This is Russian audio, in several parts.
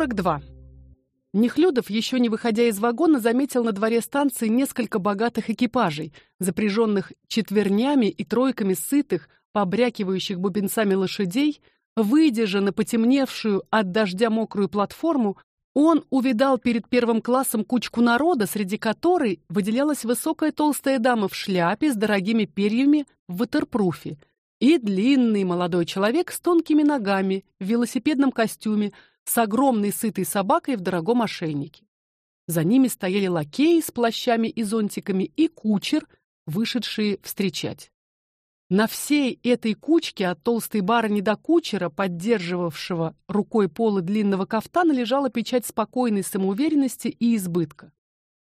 42. Нехлюдов, еще не выходя из вагона, заметил на дворе станции несколько богатых экипажей, запряженных четвернями и тройками сытых, побрякивающих бубенцами лошадей. Выйдя же на потемневшую от дождя мокрую платформу, он увидал перед первым классом кучку народа, среди которой выделялась высокая толстая дама в шляпе с дорогими перьями в ватерпруфе и длинный молодой человек с тонкими ногами в велосипедном костюме, с огромной сытой собакой в дорогом ошейнике. За ними стояли лакеи с плащами и зонтиками и кучер, вышедшие встречать. На всей этой кучке от толстой барыни до кучера, поддерживавшего рукой полы длинного кафтана, лежала печать спокойной самоуверенности и избытка.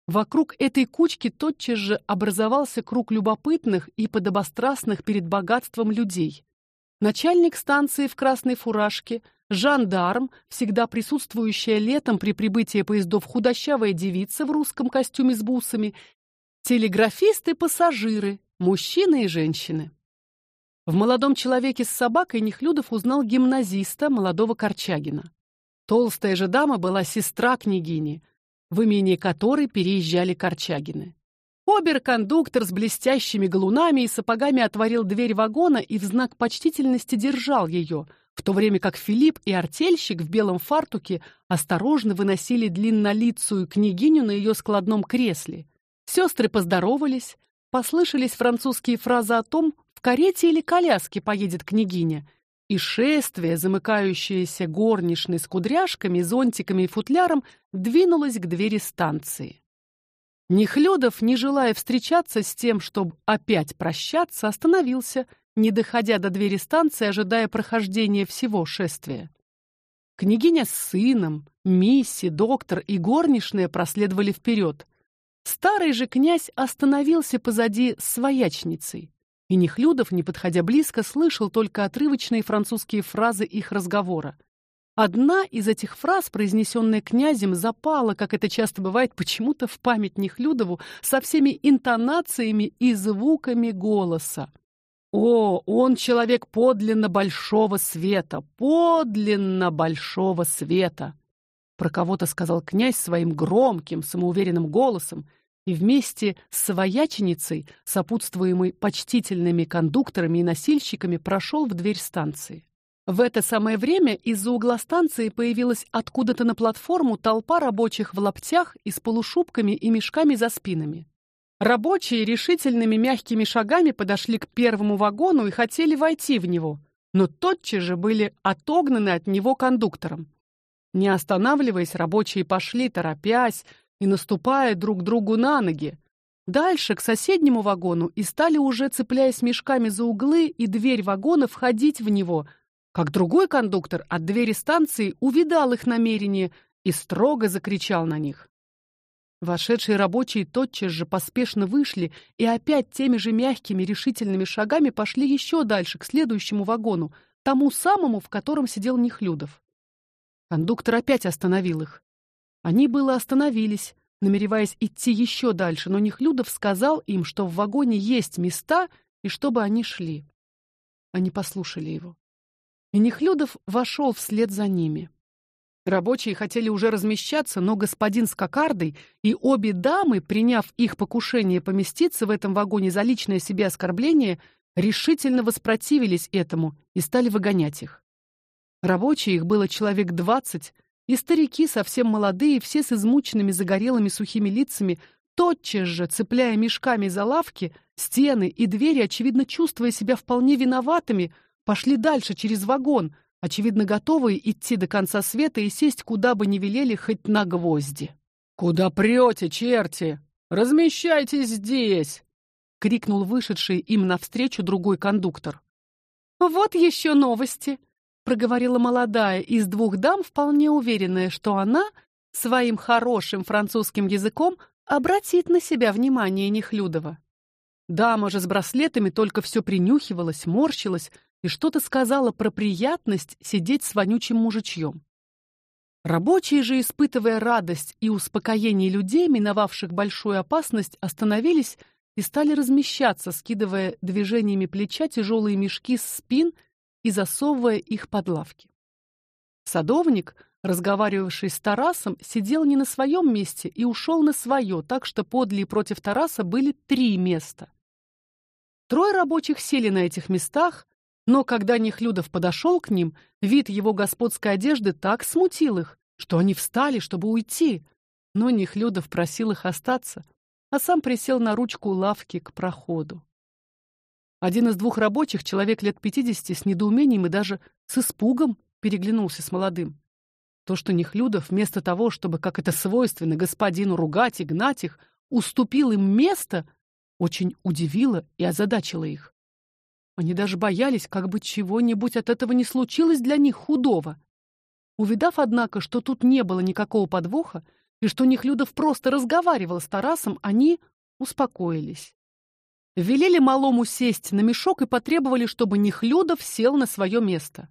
Вокруг этой кучки тотчас же образовался круг любопытных и подобострастных перед богатством людей. Начальник станции в красной фуражке, жандарм, всегда присутствующая летом при прибытии поездов худощавая девица в русском костюме с бусами, телеграфисты и пассажиры, мужчины и женщины. В молодом человеке с собакой Нехлюдов узнал гимназиста, молодого Корчагина. Толстая же дама была сестра княгини, в имение которой переезжали Корчагины. Обер-кондуктор с блестящими галунами и сапогами отворил дверь вагона и в знак почтительности держал ее — в то время как Филипп и артельщик в белом фартуке осторожно выносили длиннолицую княгиню на ее складном кресле. Сестры поздоровались, послышались французские фразы о том, в карете или коляске поедет княгиня, и шествие, замыкающееся горничной с кудряшками, зонтиками и футляром, двинулось к двери станции. Нехлёдов, не желая встречаться с тем, чтобы опять прощаться, остановился — не доходя до двери станции, ожидая прохождения всего шествия. Княгиня с сыном, мисси, доктор и горничная проследовали вперед. Старый же князь остановился позади своячницей, и Нехлюдов, не подходя близко, слышал только отрывочные французские фразы их разговора. Одна из этих фраз, произнесенная князем, запала, как это часто бывает, почему-то в память Нехлюдову со всеми интонациями и звуками голоса. О, он человек подлинно большого света, подлинно большого света. Про кого-то сказал князь своим громким, самоуверенным голосом, и вместе с свояченицей, сопутствуемой почтительными кондукторами и носильщиками, прошел в дверь станции. В это самое время из-за угла станции появилась откуда-то на платформу толпа рабочих в лаптях и с полушубками и мешками за спинами. Рабочие решительными мягкими шагами подошли к первому вагону и хотели войти в него, но тотчас же были отогнаны от него кондуктором. Не останавливаясь, рабочие пошли, торопясь и наступая друг другу на ноги. Дальше к соседнему вагону и стали уже цепляясь мешками за углы и дверь вагона входить в него, как другой кондуктор от двери станции увидал их намерение и строго закричал на них. Вошедшие рабочие тотчас же поспешно вышли и опять теми же мягкими решительными шагами пошли еще дальше к следующему вагону, тому самому, в котором сидел Нехлюдов. Кондуктор опять остановил их. Они было остановились, намереваясь идти еще дальше, но Нехлюдов сказал им, что в вагоне есть места и чтобы они шли. Они послушали его. И Нехлюдов вошел вслед за ними. Рабочие хотели уже размещаться, но господин с кокардой и обе дамы, приняв их покушение поместиться в этом вагоне за личное себе оскорбление, решительно воспротивились этому и стали выгонять их. Рабочие их было человек двадцать, и старики совсем молодые, все с измученными загорелыми сухими лицами, тотчас же цепляя мешками за лавки, стены и двери, очевидно чувствуя себя вполне виноватыми, пошли дальше через вагон, очевидно готовые идти до конца света и сесть куда бы ни велели хоть на гвозди. Куда прете, черти? Размещайтесь здесь, крикнул вышедший им навстречу другой кондуктор. Вот еще новости, проговорила молодая из двух дам, вполне уверенная, что она своим хорошим французским языком обратит на себя внимание Нехлюдова. Дама же с браслетами только все принюхивалась, морщилась и что-то сказала про приятность сидеть с вонючим мужичьем. Рабочие же, испытывая радость и успокоение людей, миновавших большую опасность, остановились и стали размещаться, скидывая движениями плеча тяжелые мешки с спин и засовывая их под лавки. Садовник, разговаривавший с Тарасом, сидел не на своем месте и ушел на свое, так что подле и против Тараса были три места. Трое рабочих сели на этих местах, но когда Нехлюдов подошел к ним, вид его господской одежды так смутил их, что они встали, чтобы уйти. Но Нехлюдов просил их остаться, а сам присел на ручку лавки к проходу. Один из двух рабочих, человек лет пятидесяти, с недоумением и даже с испугом переглянулся с молодым. То, что Нехлюдов вместо того, чтобы, как это свойственно господину, ругать и гнать их, уступил им место, очень удивило и озадачило их. Они даже боялись, как бы чего-нибудь от этого не случилось для них худого. Увидав, однако, что тут не было никакого подвоха и что Нехлюдов просто разговаривал с Тарасом, они успокоились. Велели малому сесть на мешок и потребовали, чтобы Нехлюдов сел на свое место.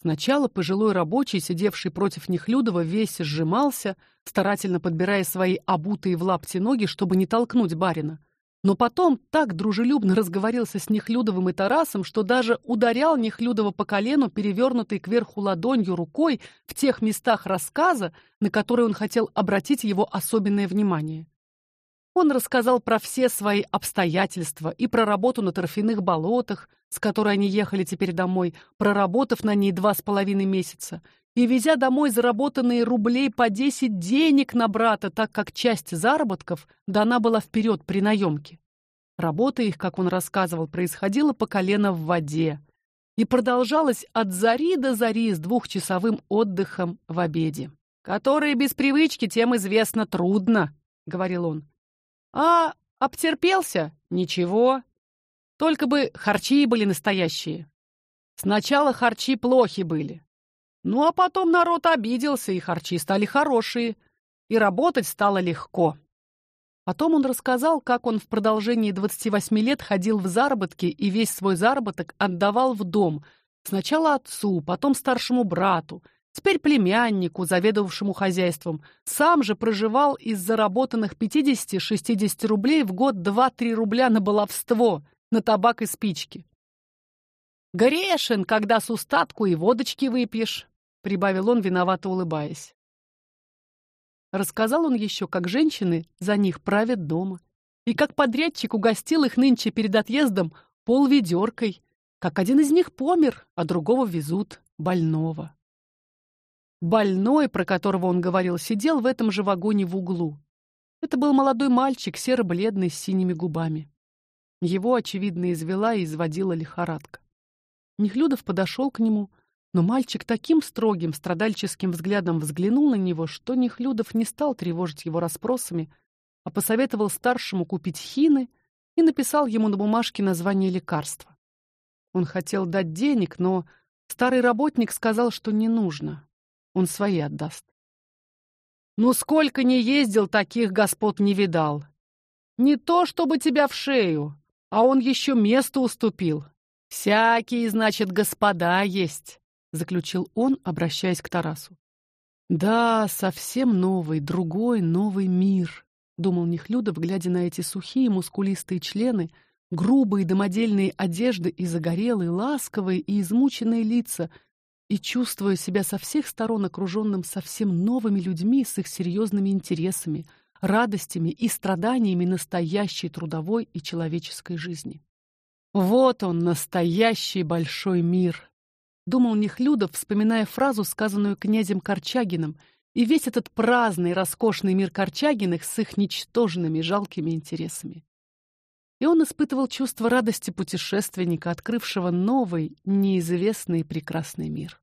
Сначала пожилой рабочий, сидевший против Нехлюдова, весь сжимался, старательно подбирая свои обутые в лапти ноги, чтобы не толкнуть барина. Но потом так дружелюбно разговорился с Нехлюдовым и Тарасом, что даже ударял Нехлюдова по колену, перевернутой кверху ладонью рукой в тех местах рассказа, на которые он хотел обратить его особенное внимание. Он рассказал про все свои обстоятельства и про работу на торфяных болотах, с которой они ехали теперь домой, проработав на ней два с половиной месяца, и везя домой заработанные рублей по десять денег на брата, так как часть заработков дана была вперед при наемке. Работа их, как он рассказывал, происходила по колено в воде и продолжалась от зари до зари с двухчасовым отдыхом в обеде. «Которые без привычки, тем известно трудно», — говорил он. «А обтерпелся? Ничего. Только бы харчи были настоящие. Сначала харчи плохи были, ну а потом народ обиделся, и харчи стали хорошие, и работать стало легко. Потом он рассказал, как он в продолжении 28 лет ходил в заработки и весь свой заработок отдавал в дом. Сначала отцу, потом старшему брату, теперь племяннику, заведовавшему хозяйством. Сам же проживал из заработанных 50-60 рублей в год 2-3 рубля на баловство, на табак и спички. Грешен, когда с устатку и водочки выпьешь прибавил он, виновато улыбаясь. Рассказал он еще, как женщины за них правят дома, и как подрядчик угостил их нынче перед отъездом полведеркой, как один из них помер, а другого везут больного. Больной, про которого он говорил, сидел в этом же вагоне в углу. Это был молодой мальчик, серо-бледный, с синими губами. Его, очевидно, извела и изводила лихорадка. Нехлюдов подошел к нему, но мальчик таким строгим, страдальческим взглядом взглянул на него, что Нехлюдов не стал тревожить его расспросами, а посоветовал старшему купить хины и написал ему на бумажке название лекарства. Он хотел дать денег, но старый работник сказал, что не нужно. Он свои отдаст. Ну сколько не ездил, таких господ не видал. Не то чтобы тебя в шею, а он еще место уступил. Всякие, значит, господа есть заключил он, обращаясь к Тарасу. Да, совсем новый, другой, новый мир, думал Нехлюдов, глядя на эти сухие, мускулистые члены, грубые домодельные одежды и загорелые, ласковые и измученные лица, и чувствуя себя со всех сторон окруженным совсем новыми людьми с их серьезными интересами, радостями и страданиями настоящей трудовой и человеческой жизни. Вот он, настоящий большой мир, думал Нехлюдов, вспоминая фразу, сказанную князем Корчагиным, и весь этот праздный, роскошный мир Корчагиных с их ничтожными, жалкими интересами. И он испытывал чувство радости путешественника, открывшего новый, неизвестный и прекрасный мир.